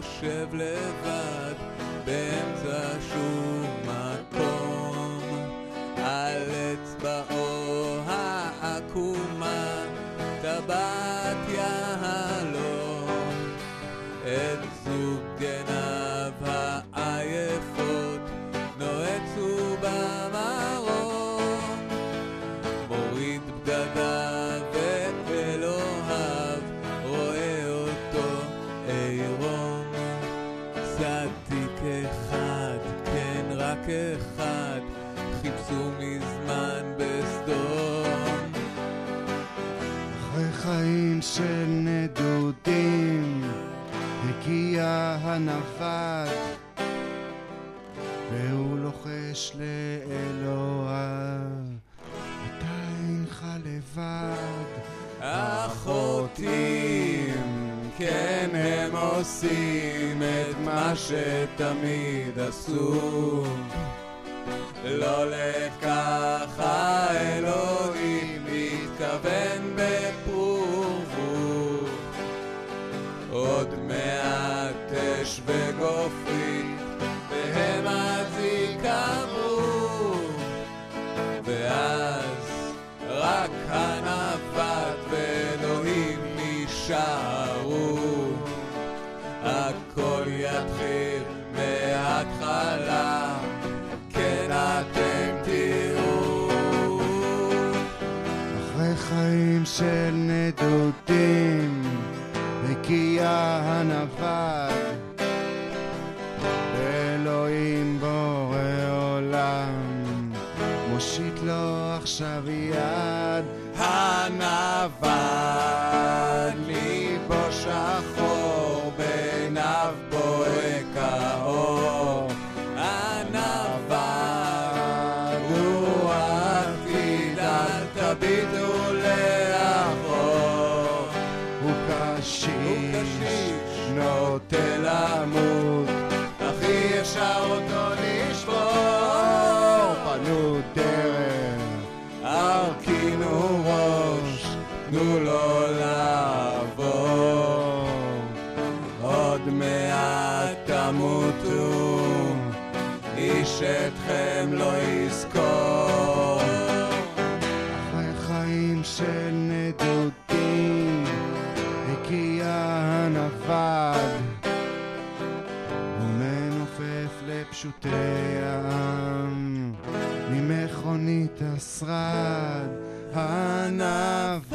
יושב לבד באמצע שום מקום. על אצבעו העקומה טבעת יהלום. את זוג עיניו רק אחד חיפשו מזמן בסדום. אחרי חיים של נדודים הגיע הנווד והוא לוחש לאלוהיו אתה אינך לבד הם עושים את מה שתמיד עשו. לא לכך האלוהים התכוון בפרובו. עוד מעט אש וגופרית, והם אז ייקברו. ואז רק הנווט הכל יתחיל מההתחלה, כן אתם תראו. אחרי חיים של נדודים הגיע הנווד ואלוהים בורא עולם מושיט לו עכשיו יד הנווד תנו לו לעבור. עוד מעט תמותו איש אתכם לא יזכור. אחרי חיים של נדודים הגיע הנווד ומנופף לפשוטי העם ממכונית השרד הנווד